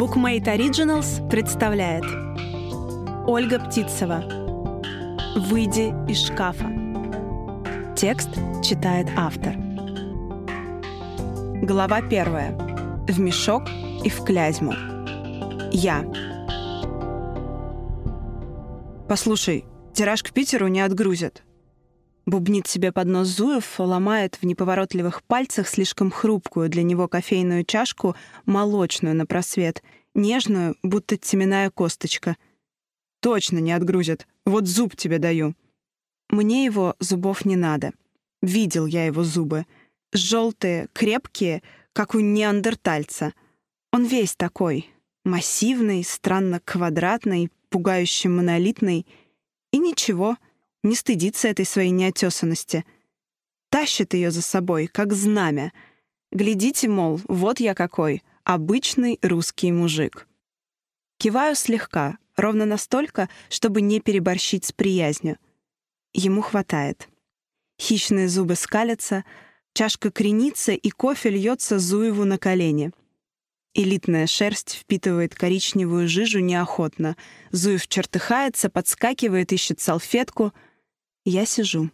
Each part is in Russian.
Bookmate Originals представляет Ольга Птицева «Выйди из шкафа» Текст читает автор Глава первая. В мешок и в клязьму. Я. Послушай, тираж к Питеру не отгрузят. Бубнит себе под нос Зуев, ломает в неповоротливых пальцах слишком хрупкую для него кофейную чашку, молочную на просвет, нежную, будто теменная косточка. «Точно не отгрузят. Вот зуб тебе даю». Мне его зубов не надо. Видел я его зубы. Желтые, крепкие, как у неандертальца. Он весь такой. Массивный, странно квадратный, пугающе монолитный. И ничего — не стыдится этой своей неотесанности. Тащит ее за собой, как знамя. Глядите, мол, вот я какой, обычный русский мужик. Киваю слегка, ровно настолько, чтобы не переборщить с приязнью. Ему хватает. Хищные зубы скалятся, чашка кренится, и кофе льется Зуеву на колени. Элитная шерсть впитывает коричневую жижу неохотно. Зуев чертыхается, подскакивает, ищет салфетку — я сижу.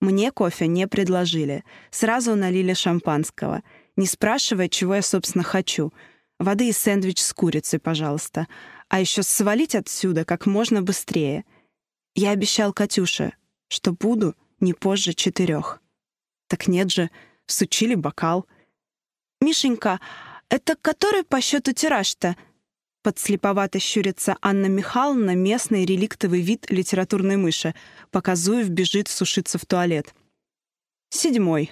Мне кофе не предложили. Сразу налили шампанского. Не спрашивая, чего я, собственно, хочу. Воды и сэндвич с курицей, пожалуйста. А еще свалить отсюда как можно быстрее. Я обещал Катюше, что буду не позже четырех. Так нет же, сучили бокал. «Мишенька, это который по счету тираж-то?» Подслеповато щурится Анна Михайловна, местный реликтовый вид литературной мыши, пока Зуев бежит сушиться в туалет. Седьмой.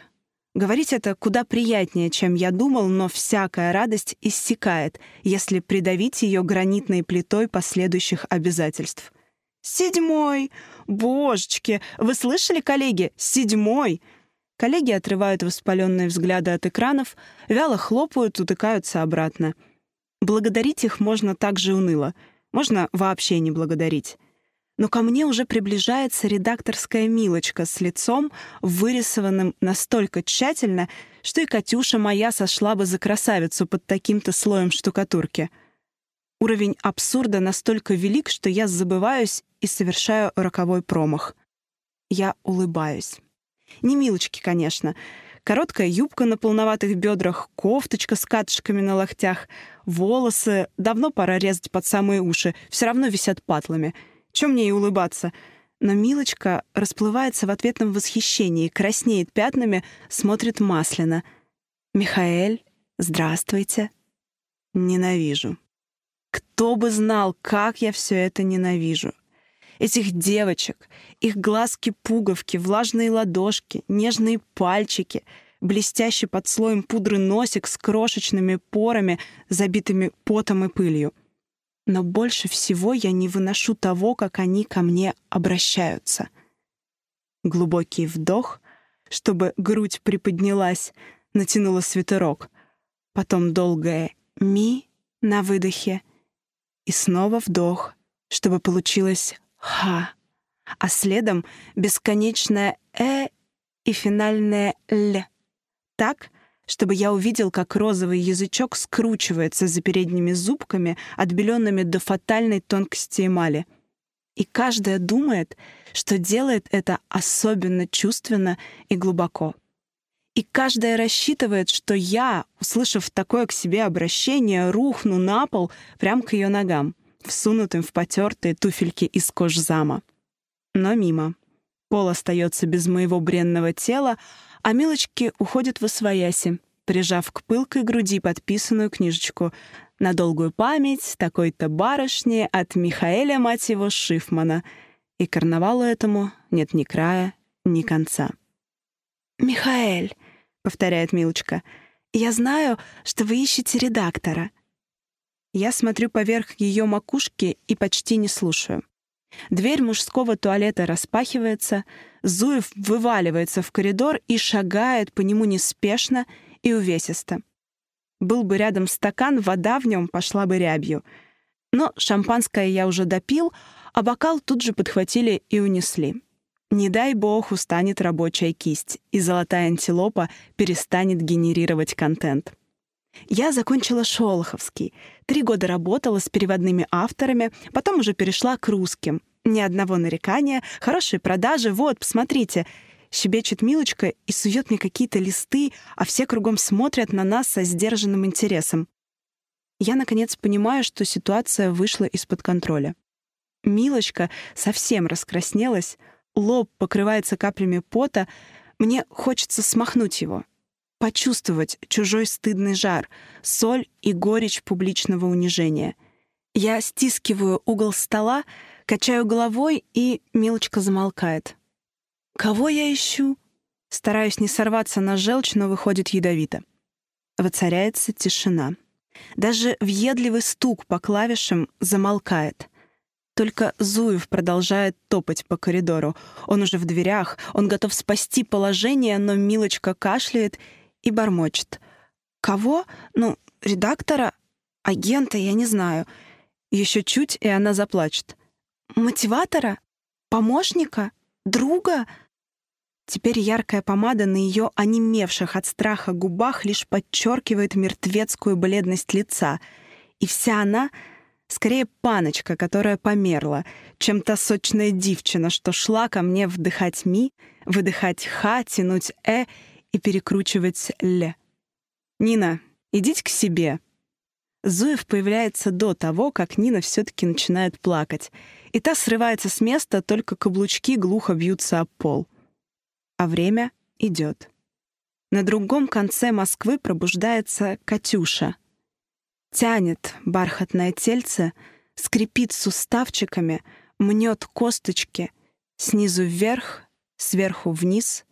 Говорить это куда приятнее, чем я думал, но всякая радость иссякает, если придавить ее гранитной плитой последующих обязательств. «Седьмой! Божечки! Вы слышали, коллеги? Седьмой!» Коллеги отрывают воспаленные взгляды от экранов, вяло хлопают, утыкаются обратно — Благодарить их можно так же уныло, можно вообще не благодарить. Но ко мне уже приближается редакторская Милочка с лицом, вырисованным настолько тщательно, что и Катюша моя сошла бы за красавицу под таким-то слоем штукатурки. Уровень абсурда настолько велик, что я забываюсь и совершаю роковой промах. Я улыбаюсь. Не Милочки, конечно. Короткая юбка на полноватых бедрах, кофточка с катышками на локтях — волосы давно пора резать под самые уши, все равно висят патлами. Чем мне и улыбаться? Но Милочка расплывается в ответном восхищении, краснеет пятнами, смотрит масляно. «Михаэль, здравствуйте». Ненавижу. Кто бы знал, как я все это ненавижу. Этих девочек, их глазки-пуговки, влажные ладошки, нежные пальчики — блестящий под слоем пудры носик с крошечными порами, забитыми потом и пылью. Но больше всего я не выношу того, как они ко мне обращаются. Глубокий вдох, чтобы грудь приподнялась, натянула свитерок. Потом долгое «ми» на выдохе и снова вдох, чтобы получилось «ха», а следом бесконечное «э» и финальное «ль» так, чтобы я увидел, как розовый язычок скручивается за передними зубками, отбеленными до фатальной тонкости эмали. И каждая думает, что делает это особенно чувственно и глубоко. И каждая рассчитывает, что я, услышав такое к себе обращение, рухну на пол прямо к ее ногам, всунутым в потертые туфельки из кожзама. Но мимо. Пол остается без моего бренного тела, а мелочки уходят в освояси, прижав к пылкой груди подписанную книжечку «На долгую память такой-то барышни от Михаэля, мать его, Шифмана». И карнавалу этому нет ни края, ни конца. «Михаэль», — повторяет Милочка, — «я знаю, что вы ищете редактора». Я смотрю поверх ее макушки и почти не слушаю. Дверь мужского туалета распахивается, Зуев вываливается в коридор и шагает по нему неспешно и увесисто. Был бы рядом стакан, вода в нем пошла бы рябью. Но шампанское я уже допил, а бокал тут же подхватили и унесли. Не дай бог устанет рабочая кисть, и золотая антилопа перестанет генерировать контент. Я закончила Шолоховский. Три года работала с переводными авторами, потом уже перешла к русским. Ни одного нарекания, хорошие продажи. Вот, посмотрите. Щебечет Милочка и сует мне какие-то листы, а все кругом смотрят на нас со сдержанным интересом. Я, наконец, понимаю, что ситуация вышла из-под контроля. Милочка совсем раскраснелась, лоб покрывается каплями пота, мне хочется смахнуть его почувствовать чужой стыдный жар, соль и горечь публичного унижения. Я стискиваю угол стола, качаю головой, и Милочка замолкает. «Кого я ищу?» Стараюсь не сорваться на желчь, но выходит ядовито. Воцаряется тишина. Даже въедливый стук по клавишам замолкает. Только Зуев продолжает топать по коридору. Он уже в дверях, он готов спасти положение, но Милочка кашляет и бормочет. «Кого? Ну, редактора? Агента, я не знаю. Еще чуть, и она заплачет. Мотиватора? Помощника? Друга?» Теперь яркая помада на ее онемевших от страха губах лишь подчеркивает мертвецкую бледность лица, и вся она — скорее паночка, которая померла, чем та сочная девчина, что шла ко мне вдыхать ми, выдыхать ха, тянуть э и перекручивать «ле». «Нина, идите к себе». Зуев появляется до того, как Нина все-таки начинает плакать, и та срывается с места, только каблучки глухо бьются об пол. А время идет. На другом конце Москвы пробуждается Катюша. Тянет бархатное тельце, скрипит суставчиками, мнет косточки, снизу вверх, сверху вниз,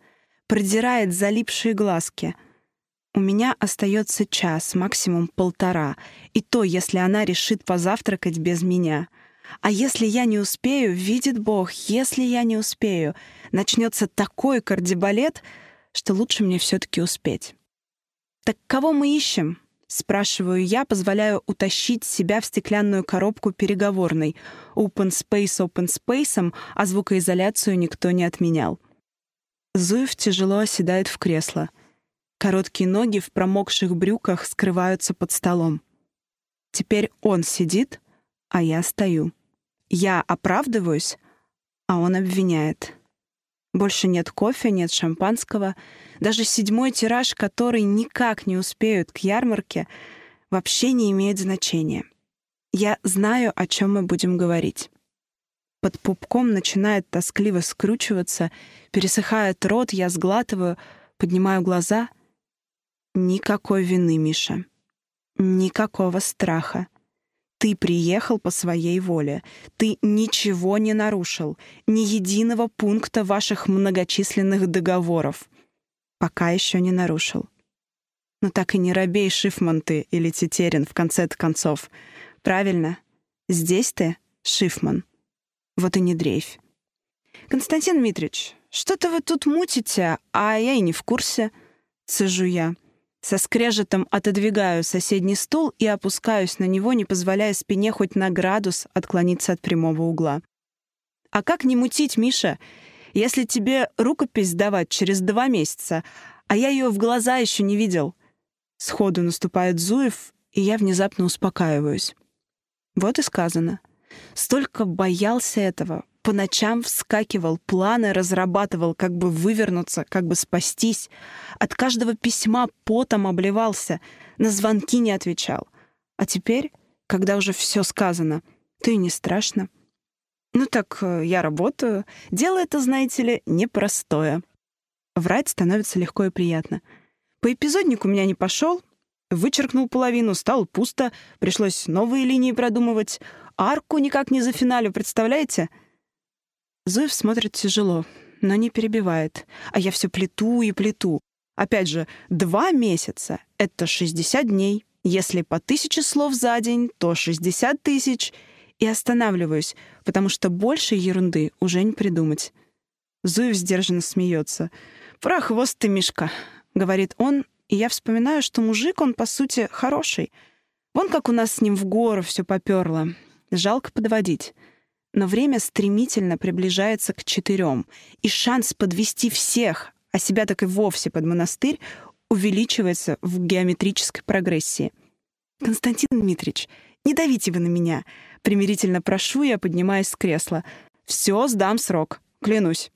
продирает залипшие глазки. У меня остается час, максимум полтора, и то, если она решит позавтракать без меня. А если я не успею, видит Бог, если я не успею, начнется такой кардибалет, что лучше мне все-таки успеть. «Так кого мы ищем?» — спрашиваю я, позволяю утащить себя в стеклянную коробку переговорной. Open Space Open Space, а звукоизоляцию никто не отменял. Зуев тяжело оседает в кресло. Короткие ноги в промокших брюках скрываются под столом. Теперь он сидит, а я стою. Я оправдываюсь, а он обвиняет. Больше нет кофе, нет шампанского. Даже седьмой тираж, который никак не успеют к ярмарке, вообще не имеет значения. Я знаю, о чем мы будем говорить под пупком начинает тоскливо скручиваться, пересыхает рот, я сглатываю, поднимаю глаза. Никакой вины, Миша. Никакого страха. Ты приехал по своей воле. Ты ничего не нарушил. Ни единого пункта ваших многочисленных договоров. Пока еще не нарушил. Но так и не робей, Шифман ты или Тетерин в конце концов. Правильно? Здесь ты, Шифман. Вот и не дрейфь. «Константин Митрич, что-то вы тут мутите, а я и не в курсе», — цежу я. Со скрежетом отодвигаю соседний стул и опускаюсь на него, не позволяя спине хоть на градус отклониться от прямого угла. «А как не мутить, Миша, если тебе рукопись сдавать через два месяца, а я ее в глаза еще не видел?» Сходу наступает Зуев, и я внезапно успокаиваюсь. Вот и сказано — столько боялся этого, по ночам вскакивал, планы разрабатывал, как бы вывернуться, как бы спастись. От каждого письма потом обливался, на звонки не отвечал. А теперь, когда уже все сказано, то и не страшно. Ну так, э, я работаю. Дело это, знаете ли, непростое. Врать становится легко и приятно. По эпизоднику меня не пошел, Вычеркнул половину, стал пусто, пришлось новые линии продумывать. Арку никак не за зафиналю, представляете? Зуев смотрит тяжело, но не перебивает. А я все плету и плету. Опять же, два месяца — это 60 дней. Если по тысяче слов за день, то 60 тысяч. И останавливаюсь, потому что больше ерунды уже не придумать. Зуев сдержанно смеется. «Про хвост ты, Мишка», — говорит он, и я вспоминаю, что мужик, он, по сути, хороший. Вон как у нас с ним в гору все поперло. Жалко подводить. Но время стремительно приближается к четырем, и шанс подвести всех, а себя так и вовсе под монастырь, увеличивается в геометрической прогрессии. «Константин Дмитриевич, не давите вы на меня!» Примирительно прошу я, поднимаясь с кресла. «Все, сдам срок, клянусь».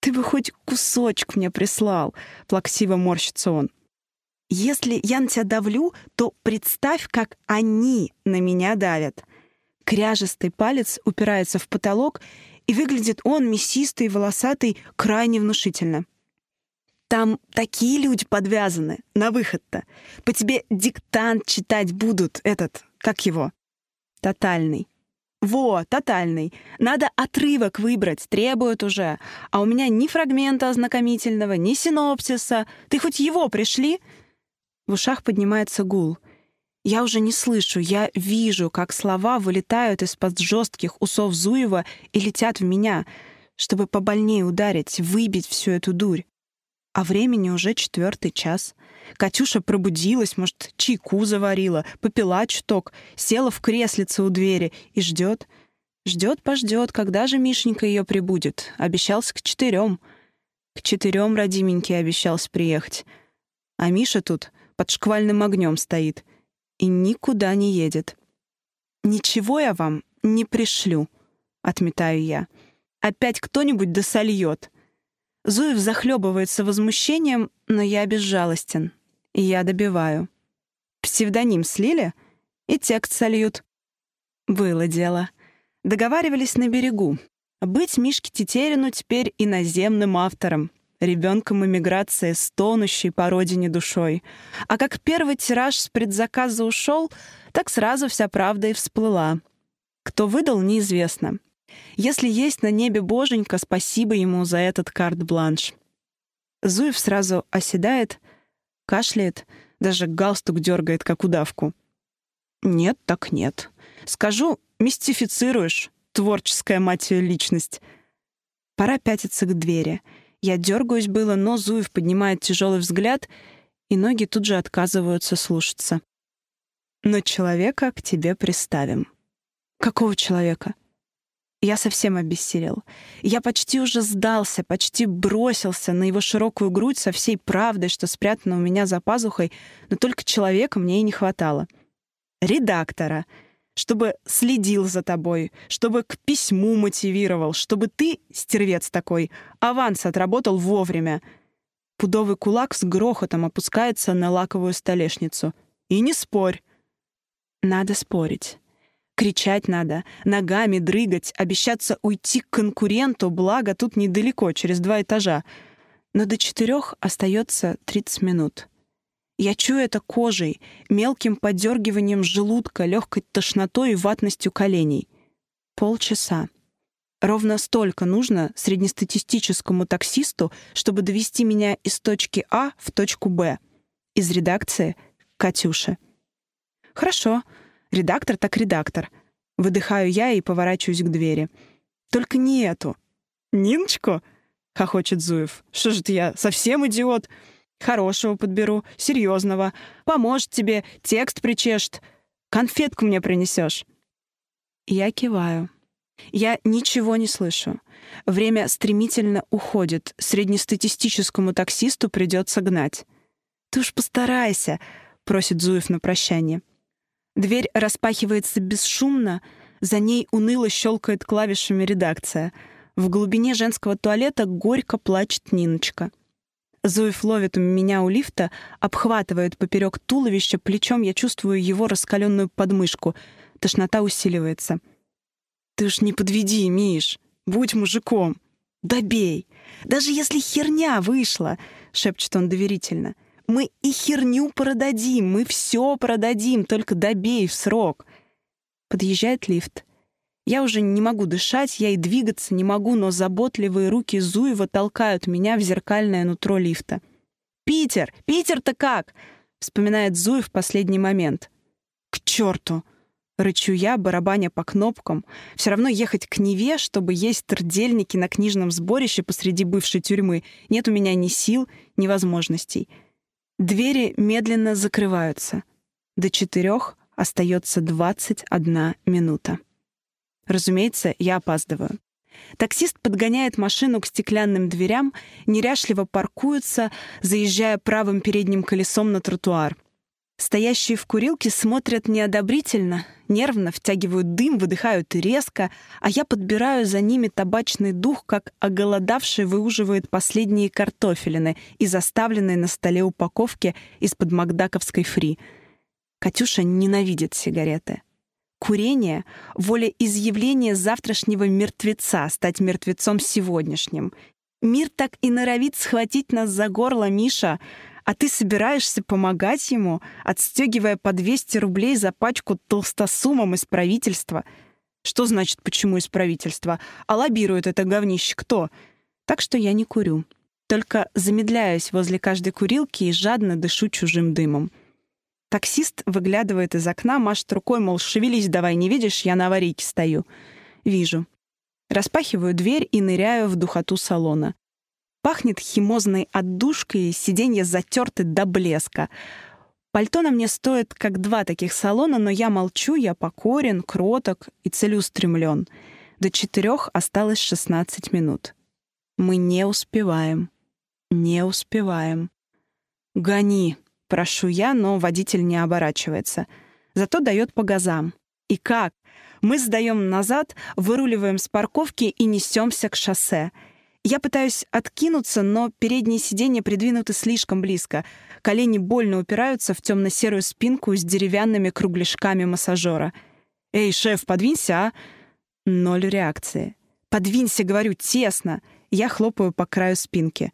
Ты бы хоть кусочек мне прислал, плаксиво морщится он. Если я на тебя давлю, то представь, как они на меня давят. Кряжестый палец упирается в потолок, и выглядит он мясистый и волосатый крайне внушительно. Там такие люди подвязаны на выход-то. По тебе диктант читать будут этот, как его? Тотальный. Во, тотальный. Надо отрывок выбрать, требуют уже. А у меня ни фрагмента ознакомительного, ни синопсиса. Ты хоть его пришли? В ушах поднимается гул. Я уже не слышу, я вижу, как слова вылетают из-под жестких усов Зуева и летят в меня, чтобы побольнее ударить, выбить всю эту дурь. А времени уже четвертый час. Катюша пробудилась, может, чайку заварила, попила чуток, села в креслице у двери и ждет. Ждет-пождет, когда же Мишенька ее прибудет. Обещался к четырем. К четырем родименький обещался приехать. А Миша тут под шквальным огнем стоит и никуда не едет. «Ничего я вам не пришлю», — отметаю я. «Опять кто-нибудь досольет». Зуев захлебывается возмущением, но я безжалостен. И я добиваю. Псевдоним слили, и текст сольют. Было дело. Договаривались на берегу. Быть Мишке Тетерину теперь иноземным автором, ребенком эмиграции, стонущей по родине душой. А как первый тираж с предзаказа ушел, так сразу вся правда и всплыла. Кто выдал, неизвестно. Если есть на небе боженька, спасибо ему за этот карт-бланш. Зуев сразу оседает, кашляет, даже галстук дергает, как удавку. Нет, так нет. Скажу, мистифицируешь, творческая мать личность. Пора пятиться к двери. Я дергаюсь было, но Зуев поднимает тяжелый взгляд, и ноги тут же отказываются слушаться. Но человека к тебе приставим. Какого человека? Я совсем обессилел. Я почти уже сдался, почти бросился на его широкую грудь со всей правдой, что спрятано у меня за пазухой, но только человека мне и не хватало. Редактора, чтобы следил за тобой, чтобы к письму мотивировал, чтобы ты, стервец такой, аванс отработал вовремя. Пудовый кулак с грохотом опускается на лаковую столешницу. И не спорь. Надо спорить. Кричать надо, ногами дрыгать, обещаться уйти к конкуренту, благо тут недалеко, через два этажа. Но до четырех остается 30 минут. Я чую это кожей, мелким подергиванием желудка, легкой тошнотой и ватностью коленей. Полчаса. Ровно столько нужно среднестатистическому таксисту, чтобы довести меня из точки А в точку Б. Из редакции Катюша. Хорошо, Редактор так редактор. Выдыхаю я и поворачиваюсь к двери. «Только не эту!» «Ниночку?» — хохочет Зуев. «Что же ты, я совсем идиот? Хорошего подберу, серьезного. Поможет тебе, текст причешет. Конфетку мне принесешь». Я киваю. Я ничего не слышу. Время стремительно уходит. Среднестатистическому таксисту придется гнать. «Ты уж постарайся», — просит Зуев на прощание. Дверь распахивается бесшумно, за ней уныло щелкает клавишами редакция. В глубине женского туалета горько плачет Ниночка. Зуев ловит меня у лифта, обхватывает поперек туловища, плечом я чувствую его раскаленную подмышку. Тошнота усиливается. «Ты уж не подведи, Миш! Будь мужиком! Добей! Даже если херня вышла!» — шепчет он доверительно — мы и херню продадим, мы все продадим, только добей в срок. Подъезжает лифт. Я уже не могу дышать, я и двигаться не могу, но заботливые руки Зуева толкают меня в зеркальное нутро лифта. «Питер! Питер-то как?» — вспоминает Зуев в последний момент. «К черту!» — рычу я, барабаня по кнопкам. «Все равно ехать к Неве, чтобы есть тордельники на книжном сборище посреди бывшей тюрьмы. Нет у меня ни сил, ни возможностей». Двери медленно закрываются. До четырех остается 21 минута. Разумеется, я опаздываю. Таксист подгоняет машину к стеклянным дверям, неряшливо паркуется, заезжая правым передним колесом на тротуар — Стоящие в курилке смотрят неодобрительно, нервно втягивают дым, выдыхают резко, а я подбираю за ними табачный дух, как оголодавший выуживает последние картофелины из оставленной на столе упаковки из-под макдаковской фри. Катюша ненавидит сигареты. Курение — воля изъявления завтрашнего мертвеца, стать мертвецом сегодняшним. Мир так и норовит схватить нас за горло, Миша — а ты собираешься помогать ему, отстегивая по 200 рублей за пачку толстосумом из правительства. Что значит «почему из правительства»? А лоббирует это говнище кто? Так что я не курю. Только замедляюсь возле каждой курилки и жадно дышу чужим дымом. Таксист выглядывает из окна, машет рукой, мол, шевелись давай, не видишь, я на аварийке стою. Вижу. Распахиваю дверь и ныряю в духоту салона. Пахнет химозной отдушкой, сиденья затерты до блеска. Пальто на мне стоит, как два таких салона, но я молчу, я покорен, кроток и целеустремлен. До четырех осталось 16 минут. Мы не успеваем. Не успеваем. «Гони!» — прошу я, но водитель не оборачивается. Зато дает по газам. И как? Мы сдаем назад, выруливаем с парковки и несемся к шоссе — я пытаюсь откинуться, но передние сиденья придвинуты слишком близко. Колени больно упираются в темно-серую спинку с деревянными кругляшками массажера. «Эй, шеф, подвинься, а!» Ноль реакции. «Подвинься, говорю, тесно!» Я хлопаю по краю спинки.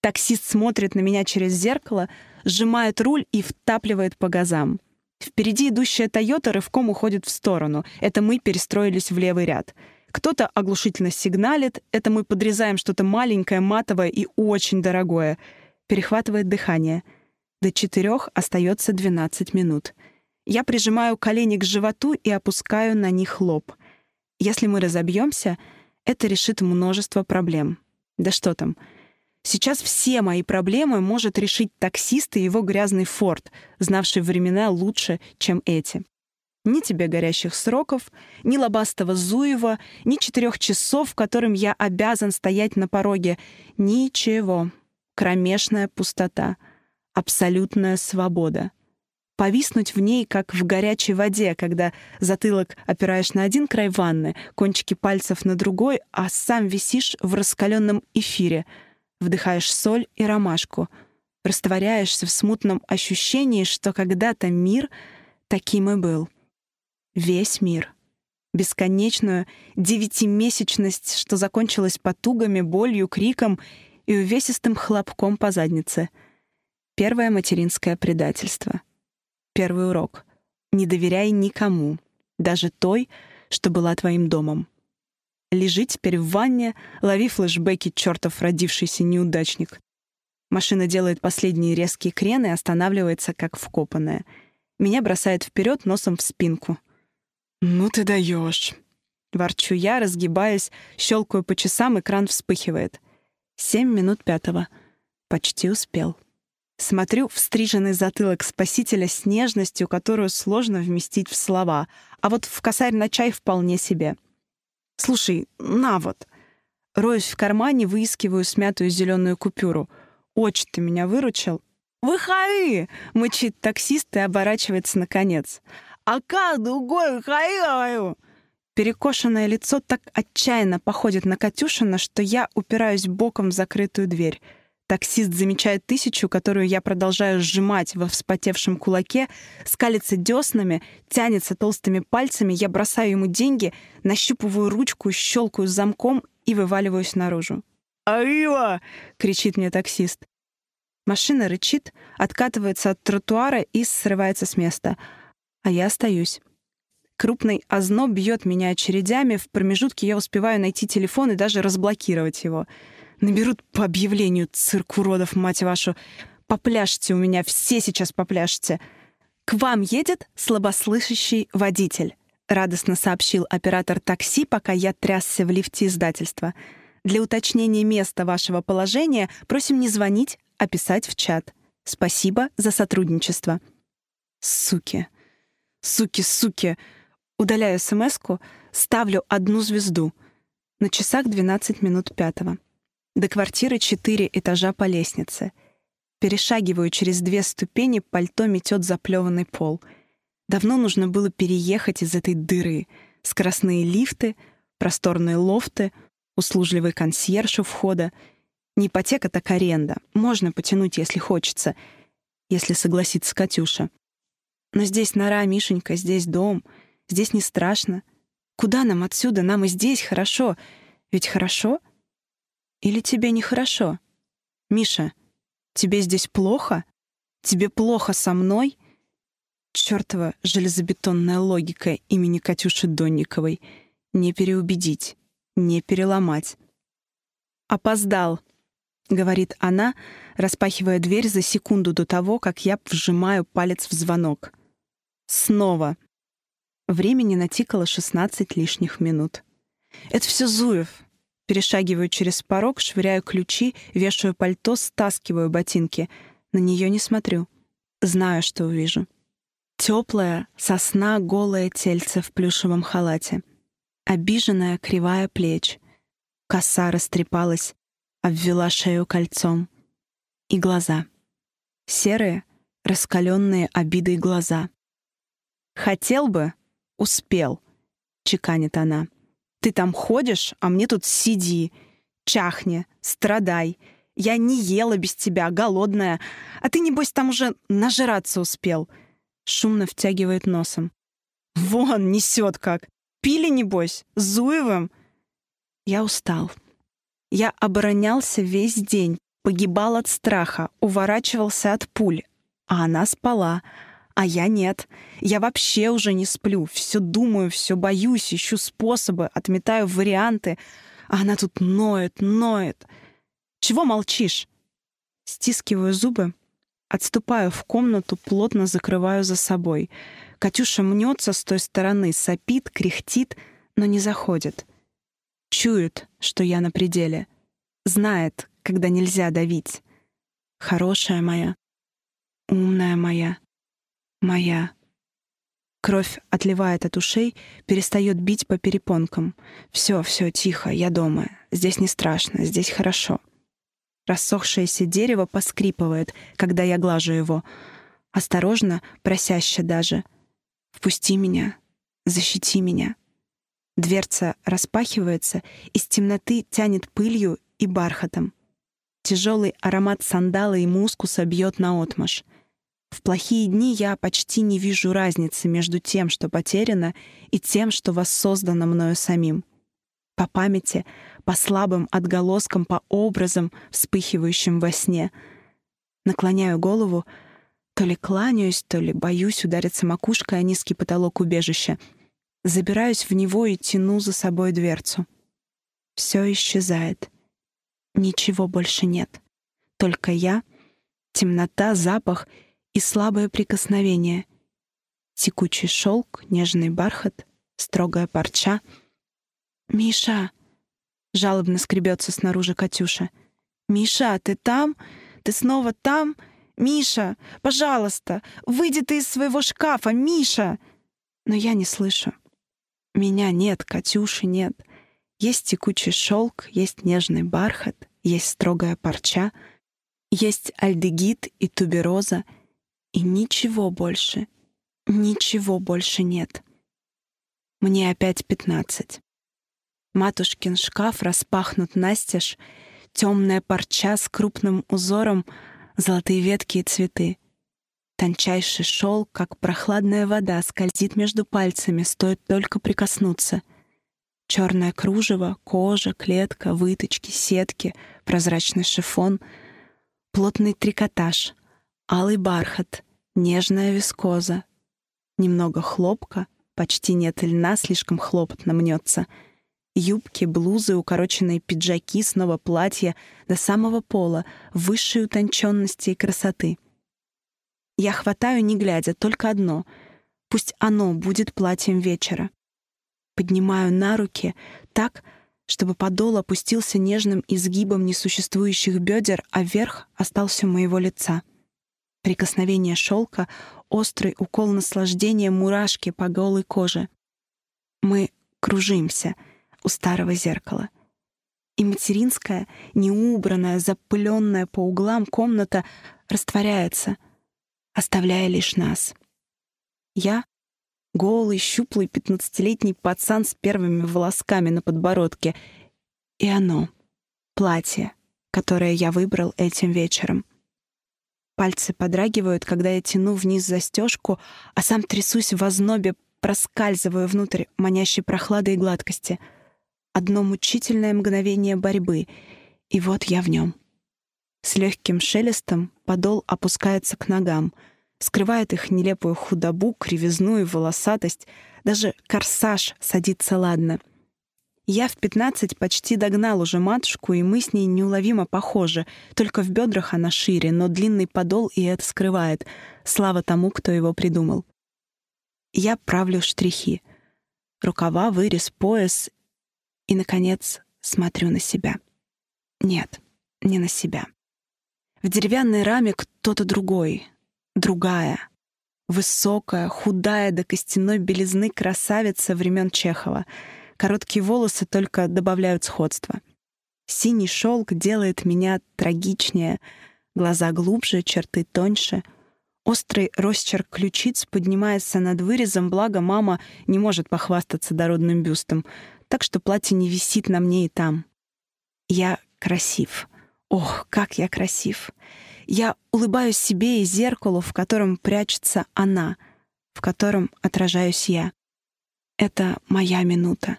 Таксист смотрит на меня через зеркало, сжимает руль и втапливает по газам. Впереди идущая «Тойота» рывком уходит в сторону. Это мы перестроились в левый ряд. «Тойота» Кто-то оглушительно сигналит, это мы подрезаем что-то маленькое, матовое и очень дорогое. Перехватывает дыхание. До четырех остается 12 минут. Я прижимаю колени к животу и опускаю на них лоб. Если мы разобьемся, это решит множество проблем. Да что там? Сейчас все мои проблемы может решить таксист и его грязный форт, знавший времена лучше, чем эти. Ни тебе горящих сроков, ни лобастого Зуева, ни четырех часов, которым я обязан стоять на пороге. Ничего. Кромешная пустота. Абсолютная свобода. Повиснуть в ней, как в горячей воде, когда затылок опираешь на один край ванны, кончики пальцев на другой, а сам висишь в раскаленном эфире. Вдыхаешь соль и ромашку. Растворяешься в смутном ощущении, что когда-то мир таким и был весь мир. Бесконечную девятимесячность, что закончилась потугами, болью, криком и увесистым хлопком по заднице. Первое материнское предательство. Первый урок. Не доверяй никому, даже той, что была твоим домом. Лежи теперь в ванне, лови флешбеки, чертов родившийся неудачник. Машина делает последние резкие крены и останавливается, как вкопанная. Меня бросает вперед носом в спинку. «Ну ты даешь!» Ворчу я, разгибаясь, щелкаю по часам, экран вспыхивает. Семь минут пятого. Почти успел. Смотрю в стриженный затылок спасителя с нежностью, которую сложно вместить в слова, а вот в косарь на чай вполне себе. «Слушай, на вот!» Роюсь в кармане, выискиваю смятую зеленую купюру. «Очень ты меня выручил!» «Выходи!» — мычит таксист и оборачивается наконец а как другой хаю!» Перекошенное лицо так отчаянно походит на Катюшина, что я упираюсь боком в закрытую дверь. Таксист замечает тысячу, которую я продолжаю сжимать во вспотевшем кулаке, скалится деснами, тянется толстыми пальцами, я бросаю ему деньги, нащупываю ручку, щелкаю замком и вываливаюсь наружу. «Аива!» — кричит мне таксист. Машина рычит, откатывается от тротуара и срывается с места — а я остаюсь. Крупный озно бьет меня очередями, в промежутке я успеваю найти телефон и даже разблокировать его. Наберут по объявлению цирк уродов, мать вашу. Попляшите у меня, все сейчас попляшите. К вам едет слабослышащий водитель. — радостно сообщил оператор такси, пока я трясся в лифте издательства. «Для уточнения места вашего положения просим не звонить, а писать в чат. Спасибо за сотрудничество». «Суки!» суки, суки, удаляю смс ставлю одну звезду. На часах 12 минут пятого. До квартиры четыре этажа по лестнице. Перешагиваю через две ступени, пальто метет заплеванный пол. Давно нужно было переехать из этой дыры. Скоростные лифты, просторные лофты, услужливый консьерж у входа. Не ипотека, так аренда. Можно потянуть, если хочется. Если согласится Катюша. Но здесь нора, Мишенька, здесь дом, здесь не страшно. Куда нам отсюда? Нам и здесь хорошо. Ведь хорошо? Или тебе нехорошо? Миша, тебе здесь плохо? Тебе плохо со мной? Чёртова железобетонная логика имени Катюши Донниковой. Не переубедить, не переломать. «Опоздал», — говорит она, распахивая дверь за секунду до того, как я вжимаю палец в звонок — Снова. Времени натикало 16 лишних минут. «Это все Зуев!» Перешагиваю через порог, швыряю ключи, вешаю пальто, стаскиваю ботинки. На нее не смотрю. Знаю, что увижу. Теплая, сосна, голое тельце в плюшевом халате. Обиженная, кривая плечь. Коса растрепалась, обвела шею кольцом. И глаза. Серые, раскаленные обидой глаза. «Хотел бы — успел», — чеканит она. «Ты там ходишь, а мне тут сиди, чахни, страдай. Я не ела без тебя, голодная, а ты, небось, там уже нажраться успел». Шумно втягивает носом. «Вон, несет как! Пили, небось, с Зуевым?» Я устал. Я оборонялся весь день, погибал от страха, уворачивался от пуль, а она спала — а я нет. Я вообще уже не сплю. Все думаю, все боюсь, ищу способы, отметаю варианты. А она тут ноет, ноет. Чего молчишь? Стискиваю зубы, отступаю в комнату, плотно закрываю за собой. Катюша мнется с той стороны, сопит, кряхтит, но не заходит. Чует, что я на пределе. Знает, когда нельзя давить. Хорошая моя, умная моя моя. Кровь отливает от ушей, перестает бить по перепонкам. Все, все, тихо, я дома. Здесь не страшно, здесь хорошо. Рассохшееся дерево поскрипывает, когда я глажу его. Осторожно, просяще даже. «Впусти меня, защити меня». Дверца распахивается, из темноты тянет пылью и бархатом. Тяжелый аромат сандала и мускуса бьет наотмашь. В плохие дни я почти не вижу разницы между тем, что потеряно, и тем, что воссоздано мною самим. По памяти, по слабым отголоскам, по образам, вспыхивающим во сне. Наклоняю голову, то ли кланяюсь, то ли боюсь удариться макушкой о низкий потолок убежища. Забираюсь в него и тяну за собой дверцу. Все исчезает. Ничего больше нет. Только я, темнота, запах — и слабое прикосновение. Текучий шелк, нежный бархат, строгая парча. «Миша!» — жалобно скребется снаружи Катюша. «Миша, ты там? Ты снова там? Миша, пожалуйста, выйди ты из своего шкафа, Миша!» Но я не слышу. Меня нет, Катюши нет. Есть текучий шелк, есть нежный бархат, есть строгая парча, есть альдегид и тубероза — и ничего больше, ничего больше нет. Мне опять пятнадцать. Матушкин шкаф распахнут настежь, темная парча с крупным узором, золотые ветки и цветы. Тончайший шел, как прохладная вода, скользит между пальцами, стоит только прикоснуться. Черное кружево, кожа, клетка, выточки, сетки, прозрачный шифон, плотный трикотаж, алый бархат, нежная вискоза, немного хлопка, почти нет льна, слишком хлопотно мнется, юбки, блузы, укороченные пиджаки, снова платья, до самого пола, высшей утонченности и красоты. Я хватаю, не глядя, только одно. Пусть оно будет платьем вечера. Поднимаю на руки так, чтобы подол опустился нежным изгибом несуществующих бедер, а верх остался у моего лица — прикосновение шелка, острый укол наслаждения мурашки по голой коже. Мы кружимся у старого зеркала. И материнская, неубранная, запыленная по углам комната растворяется, оставляя лишь нас. Я — голый, щуплый пятнадцатилетний пацан с первыми волосками на подбородке. И оно — платье, которое я выбрал этим вечером — Пальцы подрагивают, когда я тяну вниз застежку, а сам трясусь в ознобе, проскальзываю внутрь манящей прохлады и гладкости. Одно мучительное мгновение борьбы, и вот я в нем. С легким шелестом подол опускается к ногам, скрывает их нелепую худобу, кривизну и волосатость. Даже корсаж садится ладно — я в 15 почти догнал уже матушку, и мы с ней неуловимо похожи. Только в бедрах она шире, но длинный подол и это скрывает. Слава тому, кто его придумал. Я правлю штрихи. Рукава, вырез, пояс. И, наконец, смотрю на себя. Нет, не на себя. В деревянной раме кто-то другой, другая, высокая, худая до костяной белизны красавица времен Чехова — Короткие волосы только добавляют сходства. Синий шелк делает меня трагичнее, глаза глубже, черты тоньше. Острый росчерк ключиц поднимается над вырезом, благо мама не может похвастаться дородным бюстом, так что платье не висит на мне и там. Я красив. Ох, как я красив. Я улыбаюсь себе и зеркалу, в котором прячется она, в котором отражаюсь я. Это моя минута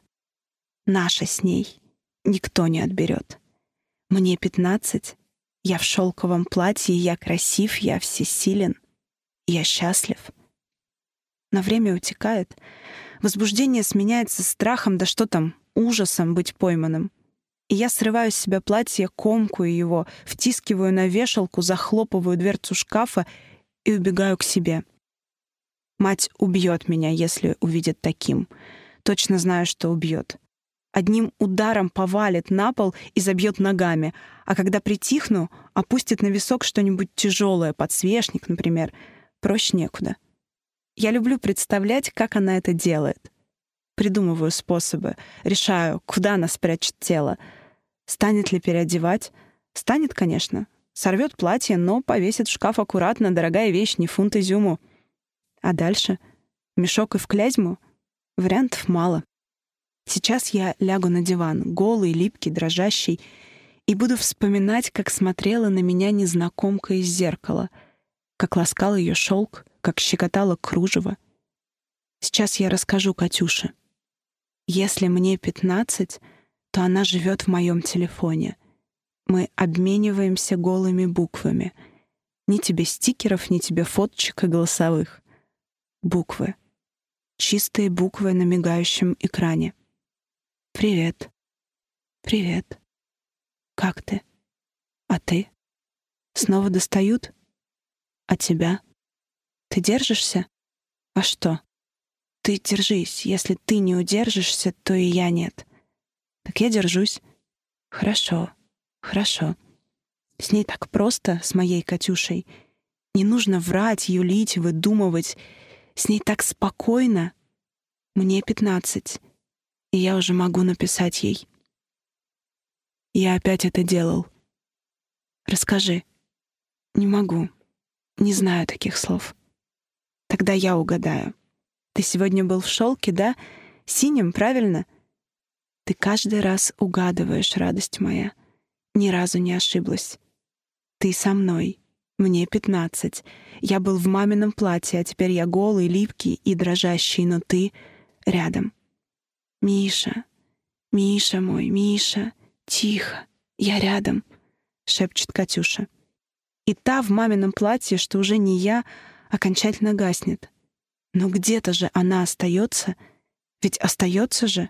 наша с ней, никто не отберет. Мне пятнадцать, я в шелковом платье, я красив, я всесилен, я счастлив. на время утекает, возбуждение сменяется страхом, да что там, ужасом быть пойманным. И я срываю с себя платье, комкую его, втискиваю на вешалку, захлопываю дверцу шкафа и убегаю к себе. Мать убьет меня, если увидит таким. Точно знаю, что убьет одним ударом повалит на пол и забьет ногами, а когда притихну, опустит на висок что-нибудь тяжелое, подсвечник, например. Проще некуда. Я люблю представлять, как она это делает. Придумываю способы, решаю, куда она спрячет тело. Станет ли переодевать? Станет, конечно. Сорвет платье, но повесит в шкаф аккуратно, дорогая вещь, не фунт изюму. А дальше? Мешок и в клязьму? Вариантов мало. Сейчас я лягу на диван, голый, липкий, дрожащий, и буду вспоминать, как смотрела на меня незнакомка из зеркала, как ласкал ее шелк, как щекотала кружево. Сейчас я расскажу Катюше. Если мне 15, то она живет в моем телефоне. Мы обмениваемся голыми буквами. Ни тебе стикеров, ни тебе фоточек и голосовых. Буквы. Чистые буквы на мигающем экране. «Привет». «Привет». «Как ты?» «А ты?» «Снова достают?» «А тебя?» «Ты держишься?» «А что?» «Ты держись. Если ты не удержишься, то и я нет». «Так я держусь». «Хорошо, хорошо». С ней так просто, с моей Катюшей. Не нужно врать, юлить, выдумывать. С ней так спокойно. Мне пятнадцать и я уже могу написать ей. Я опять это делал. Расскажи. Не могу. Не знаю таких слов. Тогда я угадаю. Ты сегодня был в шелке, да? Синим, правильно? Ты каждый раз угадываешь, радость моя. Ни разу не ошиблась. Ты со мной. Мне пятнадцать. Я был в мамином платье, а теперь я голый, липкий и дрожащий, но ты рядом. «Миша, Миша мой, Миша, тихо, я рядом», — шепчет Катюша. И та в мамином платье, что уже не я, окончательно гаснет. Но где-то же она остается, ведь остается же.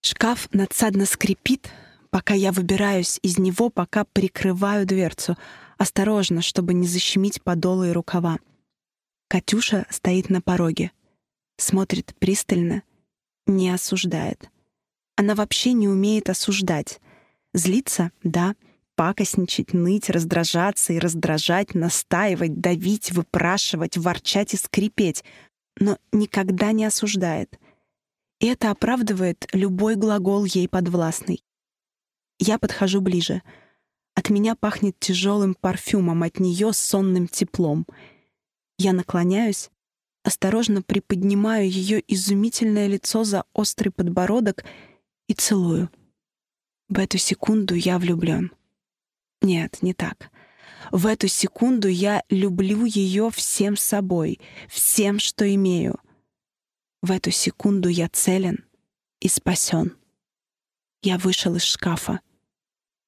Шкаф надсадно скрипит, пока я выбираюсь из него, пока прикрываю дверцу, осторожно, чтобы не защемить подолы и рукава. Катюша стоит на пороге, смотрит пристально, не осуждает. Она вообще не умеет осуждать. Злиться — да, пакостничать, ныть, раздражаться и раздражать, настаивать, давить, выпрашивать, ворчать и скрипеть, но никогда не осуждает. И это оправдывает любой глагол ей подвластный. Я подхожу ближе. От меня пахнет тяжелым парфюмом, от нее сонным теплом. Я наклоняюсь, осторожно приподнимаю ее изумительное лицо за острый подбородок и целую. В эту секунду я влюблен. Нет, не так. В эту секунду я люблю ее всем собой, всем, что имею. В эту секунду я целен и спасен. Я вышел из шкафа,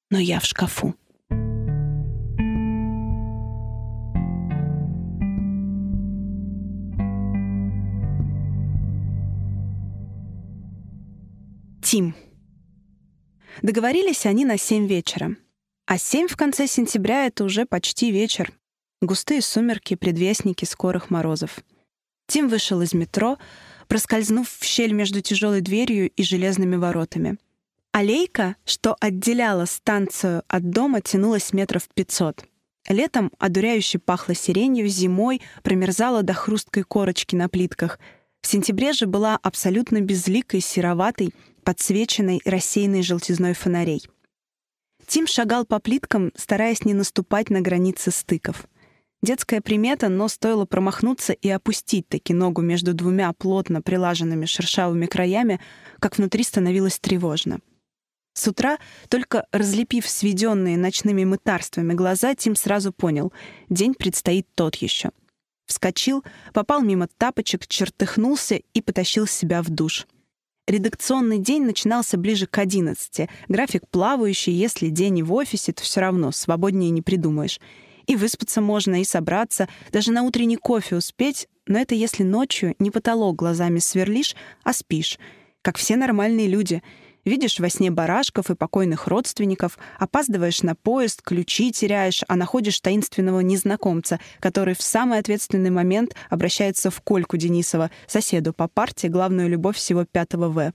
но я в шкафу. Тим. Договорились они на 7 вечера. А 7 в конце сентября — это уже почти вечер. Густые сумерки — предвестники скорых морозов. Тим вышел из метро, проскользнув в щель между тяжелой дверью и железными воротами. Аллейка, что отделяла станцию от дома, тянулась метров 500. Летом одуряюще пахло сиренью, зимой промерзала до хрусткой корочки на плитках. В сентябре же была абсолютно безликой, сероватой — подсвеченной рассеянной желтизной фонарей. Тим шагал по плиткам, стараясь не наступать на границы стыков. Детская примета, но стоило промахнуться и опустить таки ногу между двумя плотно прилаженными шершавыми краями, как внутри становилось тревожно. С утра, только разлепив сведенные ночными мытарствами глаза, Тим сразу понял — день предстоит тот еще. Вскочил, попал мимо тапочек, чертыхнулся и потащил себя в душ — Редакционный день начинался ближе к 11. График плавающий, если день в офисе, то все равно свободнее не придумаешь. И выспаться можно, и собраться, даже на утренний кофе успеть, но это если ночью не потолок глазами сверлишь, а спишь, как все нормальные люди — Видишь во сне барашков и покойных родственников, опаздываешь на поезд, ключи теряешь, а находишь таинственного незнакомца, который в самый ответственный момент обращается в Кольку Денисова, соседу по парте, главную любовь всего пятого В.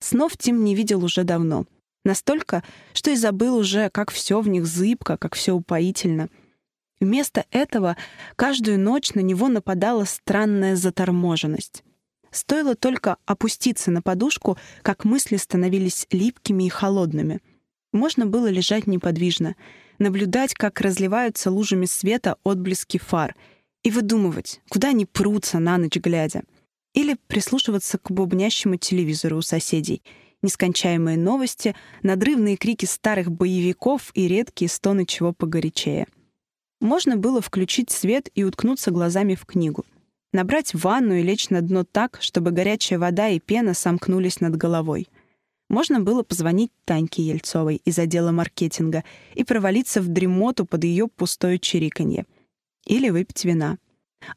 Снов Тим не видел уже давно. Настолько, что и забыл уже, как все в них зыбко, как все упоительно. Вместо этого каждую ночь на него нападала странная заторможенность. Стоило только опуститься на подушку, как мысли становились липкими и холодными. Можно было лежать неподвижно, наблюдать, как разливаются лужами света отблески фар, и выдумывать, куда они прутся на ночь глядя. Или прислушиваться к бубнящему телевизору у соседей. Нескончаемые новости, надрывные крики старых боевиков и редкие стоны чего погорячее. Можно было включить свет и уткнуться глазами в книгу набрать ванну и лечь на дно так, чтобы горячая вода и пена сомкнулись над головой. Можно было позвонить Таньке Ельцовой из отдела маркетинга и провалиться в дремоту под ее пустое чириканье. Или выпить вина.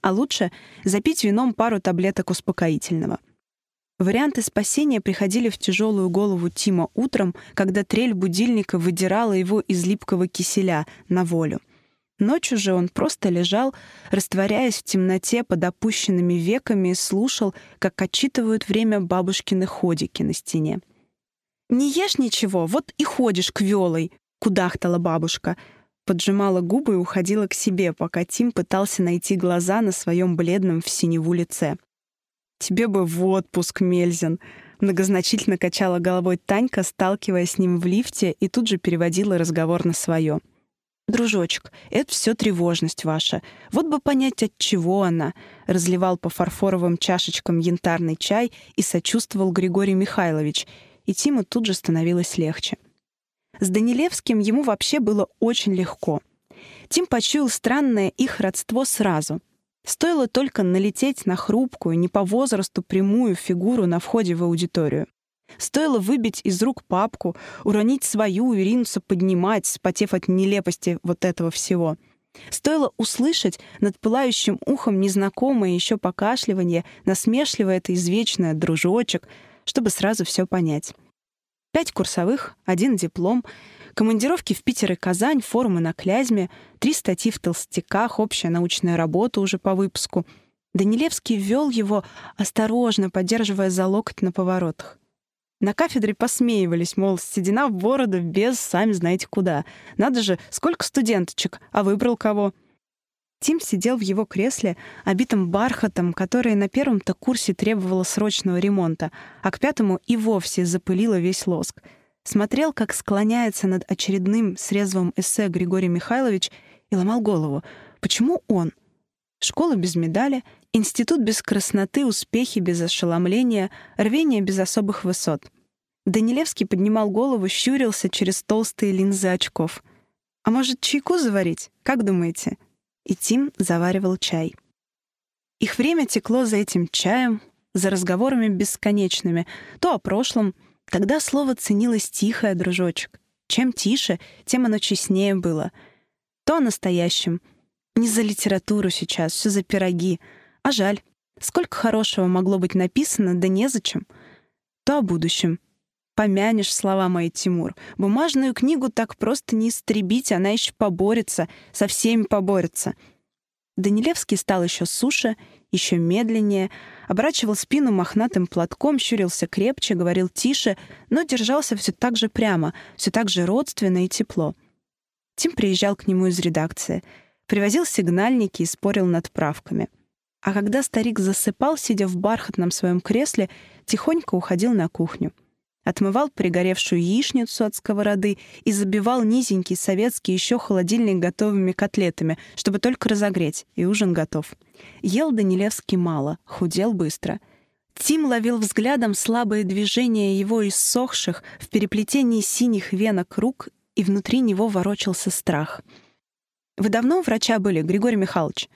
А лучше запить вином пару таблеток успокоительного. Варианты спасения приходили в тяжелую голову Тима утром, когда трель будильника выдирала его из липкого киселя на волю — Ночью же он просто лежал, растворяясь в темноте под опущенными веками и слушал, как отчитывают время бабушкины ходики на стене. «Не ешь ничего, вот и ходишь к вёлой!» — кудахтала бабушка. Поджимала губы и уходила к себе, пока Тим пытался найти глаза на своем бледном в синеву лице. «Тебе бы в отпуск, Мельзин!» — многозначительно качала головой Танька, сталкиваясь с ним в лифте, и тут же переводила разговор на свое. — «Дружочек, это все тревожность ваша. Вот бы понять, от чего она». Разливал по фарфоровым чашечкам янтарный чай и сочувствовал Григорий Михайлович. И Тиму тут же становилось легче. С Данилевским ему вообще было очень легко. Тим почуял странное их родство сразу — Стоило только налететь на хрупкую, не по возрасту прямую фигуру на входе в аудиторию. Стоило выбить из рук папку, уронить свою и ринуться поднимать, спотев от нелепости вот этого всего. Стоило услышать над пылающим ухом незнакомое еще покашливание, насмешливая это извечное «дружочек», чтобы сразу все понять. Пять курсовых, один диплом, командировки в Питер и Казань, форумы на Клязьме, три статьи в толстяках, общая научная работа уже по выпуску. Данилевский вел его, осторожно поддерживая за локоть на поворотах. На кафедре посмеивались, мол, седина в бороду без сами знаете куда. Надо же, сколько студенточек, а выбрал кого? Тим сидел в его кресле, обитом бархатом, которое на первом-то курсе требовало срочного ремонта, а к пятому и вовсе запылило весь лоск. Смотрел, как склоняется над очередным срезвым эссе Григорий Михайлович и ломал голову. Почему он? Школа без медали, институт без красноты, успехи без ошеломления, рвение без особых высот. Данилевский поднимал голову, щурился через толстые линзы очков. «А может, чайку заварить? Как думаете?» И Тим заваривал чай. Их время текло за этим чаем, за разговорами бесконечными, то о прошлом. Тогда слово ценилось тихое, а дружочек. Чем тише, тем оно честнее было. То о настоящем. Не за литературу сейчас, все за пироги. А жаль, сколько хорошего могло быть написано, да незачем. То о будущем. Помянешь слова мои, Тимур. Бумажную книгу так просто не истребить, она еще поборется, со всеми поборется. Данилевский стал еще суше, еще медленнее, оборачивал спину мохнатым платком, щурился крепче, говорил тише, но держался все так же прямо, все так же родственно и тепло. Тим приезжал к нему из редакции, привозил сигнальники и спорил над правками. А когда старик засыпал, сидя в бархатном своем кресле, тихонько уходил на кухню — отмывал пригоревшую яичницу от сковороды и забивал низенький советский еще холодильник готовыми котлетами, чтобы только разогреть, и ужин готов. Ел Данилевский мало, худел быстро. Тим ловил взглядом слабые движения его иссохших в переплетении синих венок рук, и внутри него ворочался страх. «Вы давно у врача были, Григорий Михайлович?»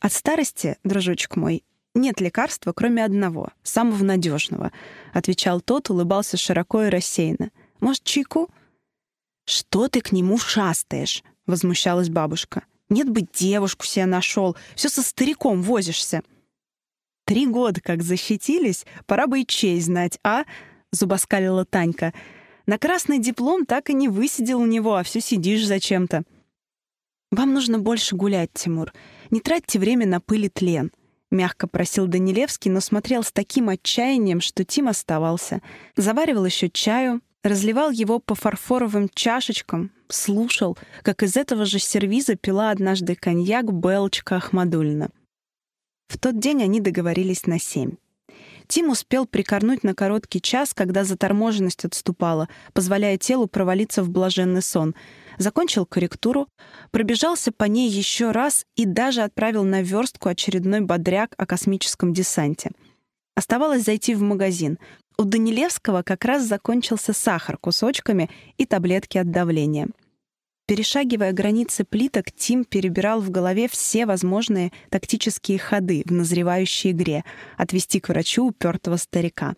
«От старости, дружочек мой, нет лекарства, кроме одного, самого надежного, отвечал тот, улыбался широко и рассеянно. Может, чайку? Что ты к нему шастаешь? возмущалась бабушка. Нет бы девушку себе нашел, все со стариком возишься. Три года как защитились, пора бы и честь знать, а? зубоскалила Танька. На красный диплом так и не высидел у него, а все сидишь зачем-то. Вам нужно больше гулять, Тимур. Не тратьте время на пыль и тлен мягко просил Данилевский, но смотрел с таким отчаянием, что Тим оставался. Заваривал еще чаю, разливал его по фарфоровым чашечкам, слушал, как из этого же сервиза пила однажды коньяк Белочка Ахмадульна. В тот день они договорились на семь. Тим успел прикорнуть на короткий час, когда заторможенность отступала, позволяя телу провалиться в блаженный сон — закончил корректуру, пробежался по ней еще раз и даже отправил на верстку очередной бодряк о космическом десанте. Оставалось зайти в магазин. У Данилевского как раз закончился сахар кусочками и таблетки от давления. Перешагивая границы плиток, Тим перебирал в голове все возможные тактические ходы в назревающей игре — отвести к врачу упертого старика.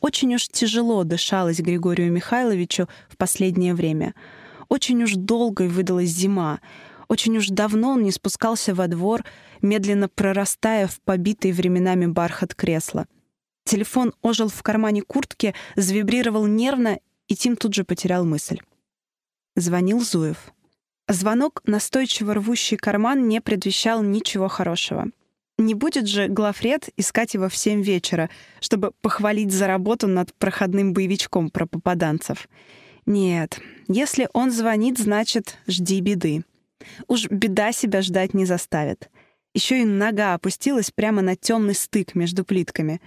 Очень уж тяжело дышалось Григорию Михайловичу в последнее время — очень уж долгой выдалась зима. Очень уж давно он не спускался во двор, медленно прорастая в побитые временами бархат кресла. Телефон ожил в кармане куртки, завибрировал нервно, и Тим тут же потерял мысль. Звонил Зуев. Звонок, настойчиво рвущий карман, не предвещал ничего хорошего. Не будет же Глафред искать его в семь вечера, чтобы похвалить за работу над проходным боевичком про попаданцев — нет, если он звонит, значит, жди беды. Уж беда себя ждать не заставит. Еще и нога опустилась прямо на темный стык между плитками.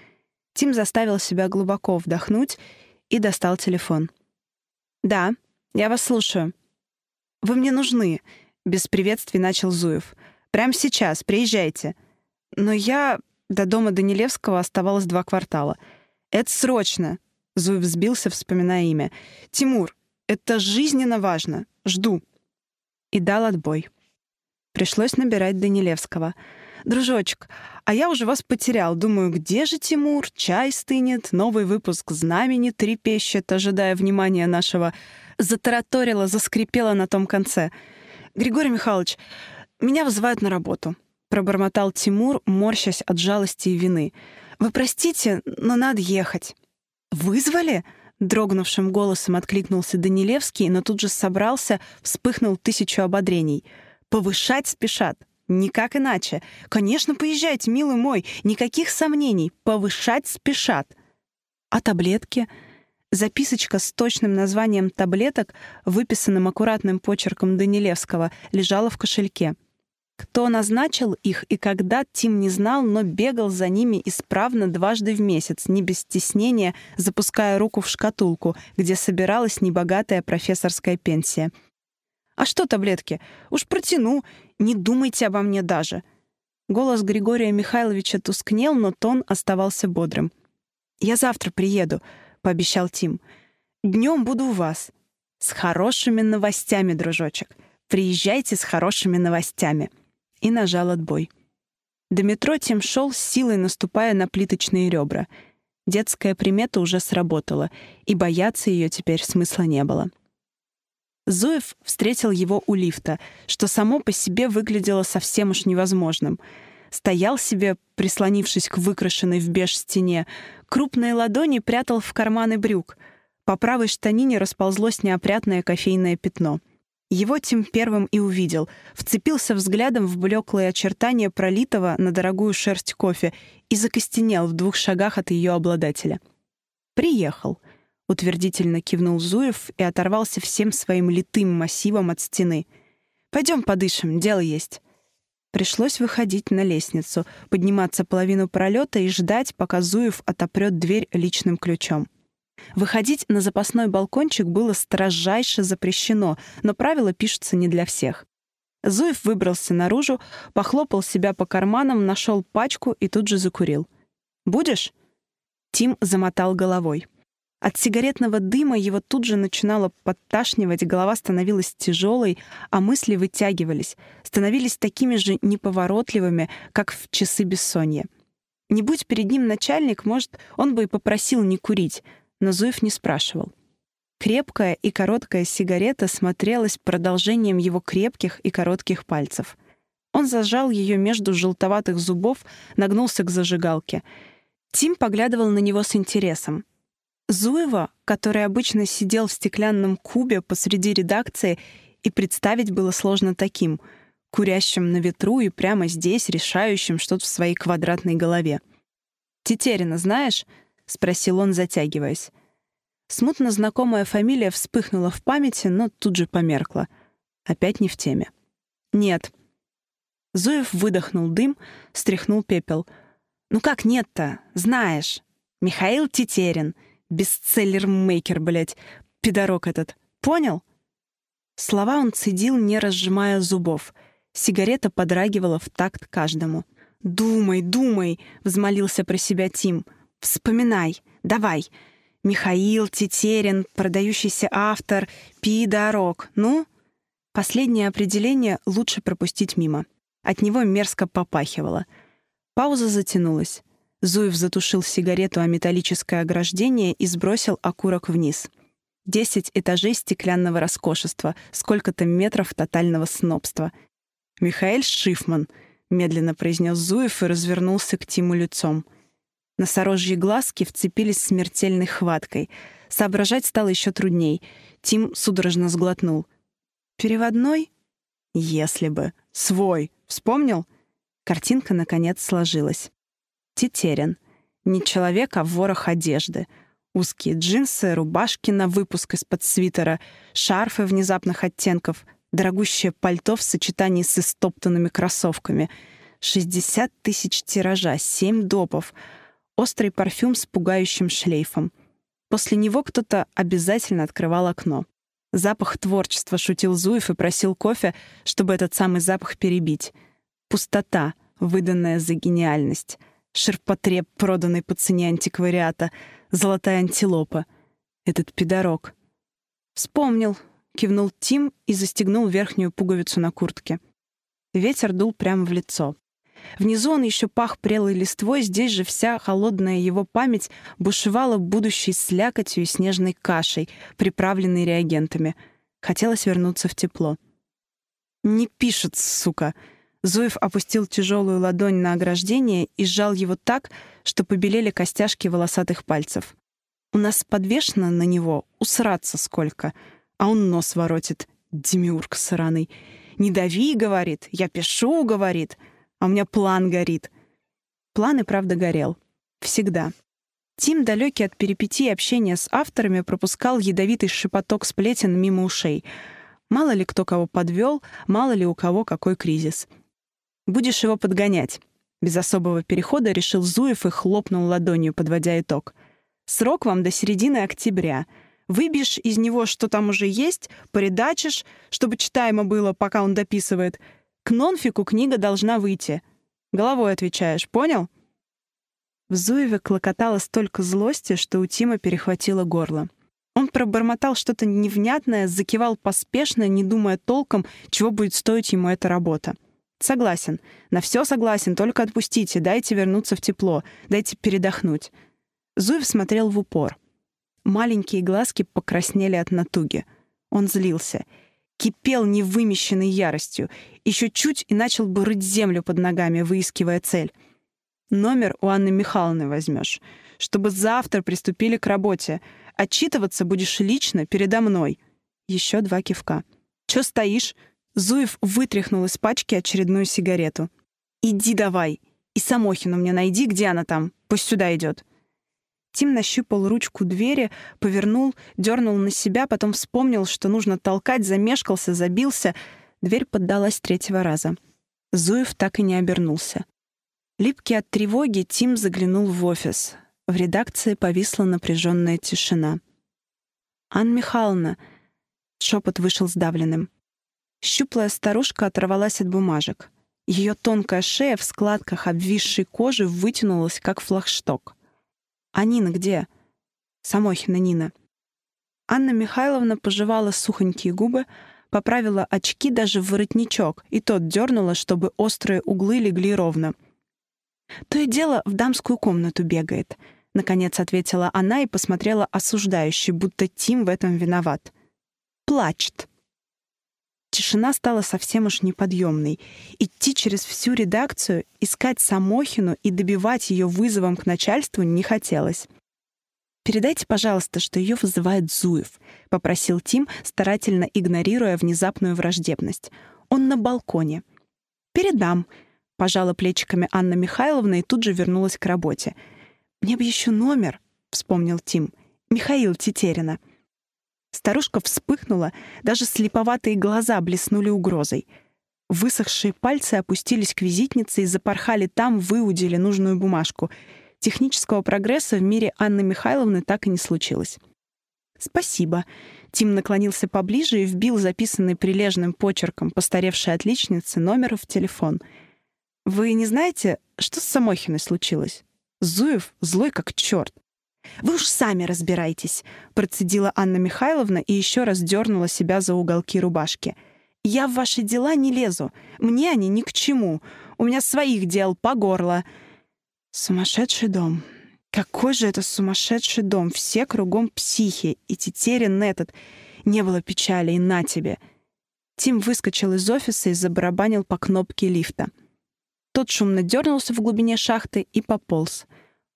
Тим заставил себя глубоко вдохнуть и достал телефон. «Да, я вас слушаю». «Вы мне нужны», — без приветствий начал Зуев. «Прямо сейчас, приезжайте». Но я до дома Данилевского оставалось два квартала. «Это срочно. Зуев взбился, вспоминая имя. «Тимур, это жизненно важно. Жду». И дал отбой. Пришлось набирать Данилевского. «Дружочек, а я уже вас потерял. Думаю, где же Тимур? Чай стынет, новый выпуск «Знамени» трепещет, ожидая внимания нашего». Затараторила, заскрипела на том конце. «Григорий Михайлович, меня вызывают на работу», — пробормотал Тимур, морщась от жалости и вины. «Вы простите, но надо ехать». «Вызвали?» Дрогнувшим голосом откликнулся Данилевский, но тут же собрался, вспыхнул тысячу ободрений. «Повышать спешат! Никак иначе! Конечно, поезжайте, милый мой! Никаких сомнений! Повышать спешат!» «А таблетки?» Записочка с точным названием таблеток, выписанным аккуратным почерком Данилевского, лежала в кошельке. Кто назначил их и когда, Тим не знал, но бегал за ними исправно дважды в месяц, не без стеснения, запуская руку в шкатулку, где собиралась небогатая профессорская пенсия. «А что таблетки? Уж протяну, не думайте обо мне даже». Голос Григория Михайловича тускнел, но тон оставался бодрым. «Я завтра приеду», — пообещал Тим. «Днем буду у вас. С хорошими новостями, дружочек. Приезжайте с хорошими новостями» и нажал отбой. До тем шел с силой, наступая на плиточные ребра. Детская примета уже сработала, и бояться ее теперь смысла не было. Зуев встретил его у лифта, что само по себе выглядело совсем уж невозможным. Стоял себе, прислонившись к выкрашенной в беж стене, крупные ладони прятал в карманы брюк. По правой штанине расползлось неопрятное кофейное пятно — его Тим первым и увидел. Вцепился взглядом в блеклые очертания пролитого на дорогую шерсть кофе и закостенел в двух шагах от ее обладателя. «Приехал», — утвердительно кивнул Зуев и оторвался всем своим литым массивом от стены. «Пойдем подышим, дело есть». Пришлось выходить на лестницу, подниматься половину пролета и ждать, пока Зуев отопрет дверь личным ключом. Выходить на запасной балкончик было строжайше запрещено, но правила пишутся не для всех. Зуев выбрался наружу, похлопал себя по карманам, нашел пачку и тут же закурил. «Будешь?» Тим замотал головой. От сигаретного дыма его тут же начинало подташнивать, голова становилась тяжелой, а мысли вытягивались, становились такими же неповоротливыми, как в часы бессонья. Не будь перед ним начальник, может, он бы и попросил не курить, но Зуев не спрашивал. Крепкая и короткая сигарета смотрелась продолжением его крепких и коротких пальцев. Он зажал ее между желтоватых зубов, нагнулся к зажигалке. Тим поглядывал на него с интересом. Зуева, который обычно сидел в стеклянном кубе посреди редакции, и представить было сложно таким, курящим на ветру и прямо здесь решающим что-то в своей квадратной голове. «Тетерина знаешь?» — спросил он, затягиваясь. Смутно знакомая фамилия вспыхнула в памяти, но тут же померкла. Опять не в теме. «Нет». Зуев выдохнул дым, стряхнул пепел. «Ну как нет-то? Знаешь. Михаил Тетерин. Бестселлер-мейкер, блядь. Пидорок этот. Понял?» Слова он цедил, не разжимая зубов. Сигарета подрагивала в такт каждому. «Думай, думай!» — взмолился про себя Тим — Вспоминай, давай. Михаил Тетерин, продающийся автор, пидорок. Ну, последнее определение лучше пропустить мимо. От него мерзко попахивало. Пауза затянулась. Зуев затушил сигарету о металлическое ограждение и сбросил окурок вниз. Десять этажей стеклянного роскошества, сколько-то метров тотального снобства. «Михаэль Шифман», — медленно произнес Зуев и развернулся к Тиму лицом. Носорожьи глазки вцепились смертельной хваткой. Соображать стало еще трудней. Тим судорожно сглотнул. «Переводной?» «Если бы. Свой. Вспомнил?» Картинка, наконец, сложилась. Тетерин. Не человек, а ворох одежды. Узкие джинсы, рубашки на выпуск из-под свитера, шарфы внезапных оттенков, дорогущее пальто в сочетании с истоптанными кроссовками. 60 тысяч тиража, 7 допов — острый парфюм с пугающим шлейфом. После него кто-то обязательно открывал окно. Запах творчества шутил Зуев и просил кофе, чтобы этот самый запах перебить. Пустота, выданная за гениальность. Ширпотреб, проданный по цене антиквариата. Золотая антилопа. Этот пидорок. «Вспомнил», — кивнул Тим и застегнул верхнюю пуговицу на куртке. Ветер дул прямо в лицо. Внизу он еще пах прелой листвой, здесь же вся холодная его память бушевала будущей слякотью и снежной кашей, приправленной реагентами. Хотелось вернуться в тепло. «Не пишет, сука!» Зуев опустил тяжелую ладонь на ограждение и сжал его так, что побелели костяшки волосатых пальцев. «У нас подвешено на него усраться сколько, а он нос воротит, демиург сраный. «Не дави», — говорит, — «я пишу», — говорит, — а у меня план горит. План и правда горел. Всегда. Тим, далекий от перипетий общения с авторами, пропускал ядовитый шепоток сплетен мимо ушей. Мало ли кто кого подвел, мало ли у кого какой кризис. «Будешь его подгонять», — без особого перехода решил Зуев и хлопнул ладонью, подводя итог. «Срок вам до середины октября. Выбьешь из него, что там уже есть, поредачишь, чтобы читаемо было, пока он дописывает — к нонфику книга должна выйти. Головой отвечаешь, понял? В Зуеве клокотало столько злости, что у Тима перехватило горло. Он пробормотал что-то невнятное, закивал поспешно, не думая толком, чего будет стоить ему эта работа. «Согласен. На все согласен, только отпустите, дайте вернуться в тепло, дайте передохнуть». Зуев смотрел в упор. Маленькие глазки покраснели от натуги. Он злился — кипел невымещенной яростью. Еще чуть и начал бы рыть землю под ногами, выискивая цель. Номер у Анны Михайловны возьмешь, чтобы завтра приступили к работе. Отчитываться будешь лично передо мной. Еще два кивка. Че стоишь? Зуев вытряхнул из пачки очередную сигарету. «Иди давай! И Самохину мне найди, где она там. Пусть сюда идет. Тим нащупал ручку двери, повернул, дернул на себя, потом вспомнил, что нужно толкать, замешкался, забился. Дверь поддалась третьего раза. Зуев так и не обернулся. Липкий от тревоги, Тим заглянул в офис. В редакции повисла напряженная тишина. «Анна Михайловна!» — шепот вышел сдавленным. Щуплая старушка оторвалась от бумажек. Ее тонкая шея в складках обвисшей кожи вытянулась, как флагшток — «А Нина где?» «Самохина Нина». Анна Михайловна пожевала сухонькие губы, поправила очки даже в воротничок, и тот дернула, чтобы острые углы легли ровно. «То и дело в дамскую комнату бегает», — наконец ответила она и посмотрела осуждающе, будто Тим в этом виноват. «Плачет». Тишина стала совсем уж неподъемной. Идти через всю редакцию, искать Самохину и добивать ее вызовом к начальству не хотелось. «Передайте, пожалуйста, что ее вызывает Зуев», — попросил Тим, старательно игнорируя внезапную враждебность. «Он на балконе». «Передам», — пожала плечиками Анна Михайловна и тут же вернулась к работе. «Мне бы еще номер», — вспомнил Тим. «Михаил Тетерина». Старушка вспыхнула, даже слеповатые глаза блеснули угрозой. Высохшие пальцы опустились к визитнице и запорхали там, выудили нужную бумажку. Технического прогресса в мире Анны Михайловны так и не случилось. «Спасибо». Тим наклонился поближе и вбил записанный прилежным почерком постаревшей отличницы номер в телефон. «Вы не знаете, что с Самохиной случилось? Зуев злой как черт. «Вы уж сами разбирайтесь», — процедила Анна Михайловна и еще раз дернула себя за уголки рубашки. «Я в ваши дела не лезу. Мне они ни к чему. У меня своих дел по горло». «Сумасшедший дом. Какой же это сумасшедший дом? Все кругом психи. И Тетерин этот. Не было печали, и на тебе». Тим выскочил из офиса и забарабанил по кнопке лифта. Тот шумно дернулся в глубине шахты и пополз.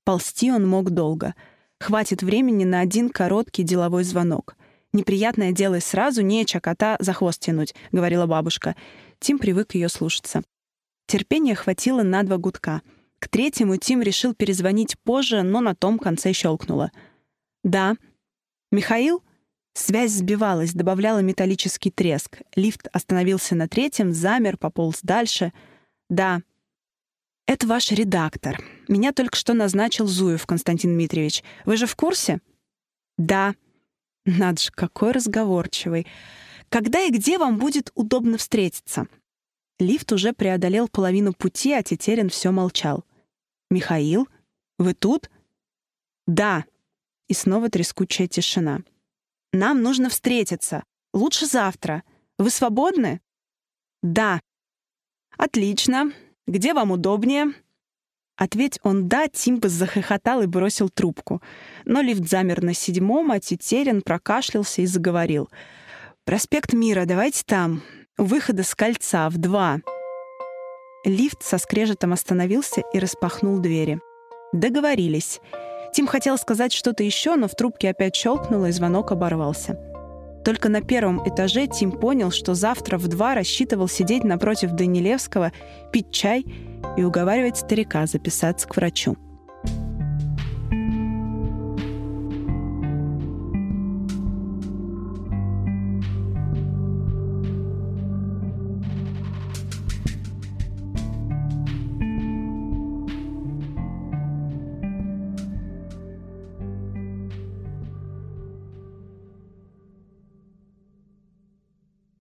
Ползти он мог долго — Хватит времени на один короткий деловой звонок. «Неприятное делай сразу, неча кота за хвост тянуть», — говорила бабушка. Тим привык ее слушаться. Терпения хватило на два гудка. К третьему Тим решил перезвонить позже, но на том конце щелкнуло. «Да». «Михаил?» Связь сбивалась, добавляла металлический треск. Лифт остановился на третьем, замер, пополз дальше. «Да». «Это ваш редактор», меня только что назначил Зуев Константин Дмитриевич. Вы же в курсе?» «Да». «Надо же, какой разговорчивый. Когда и где вам будет удобно встретиться?» Лифт уже преодолел половину пути, а Тетерин все молчал. «Михаил, вы тут?» «Да». И снова трескучая тишина. «Нам нужно встретиться. Лучше завтра. Вы свободны?» «Да». «Отлично. Где вам удобнее?» Ответь он «да», Тимпас захохотал и бросил трубку. Но лифт замер на седьмом, а Тетерин прокашлялся и заговорил. «Проспект Мира, давайте там. У выхода с кольца, в два». Лифт со скрежетом остановился и распахнул двери. «Договорились». Тим хотел сказать что-то еще, но в трубке опять щелкнуло, и звонок оборвался. Только на первом этаже Тим понял, что завтра в два рассчитывал сидеть напротив Данилевского, пить чай и уговаривать старика записаться к врачу.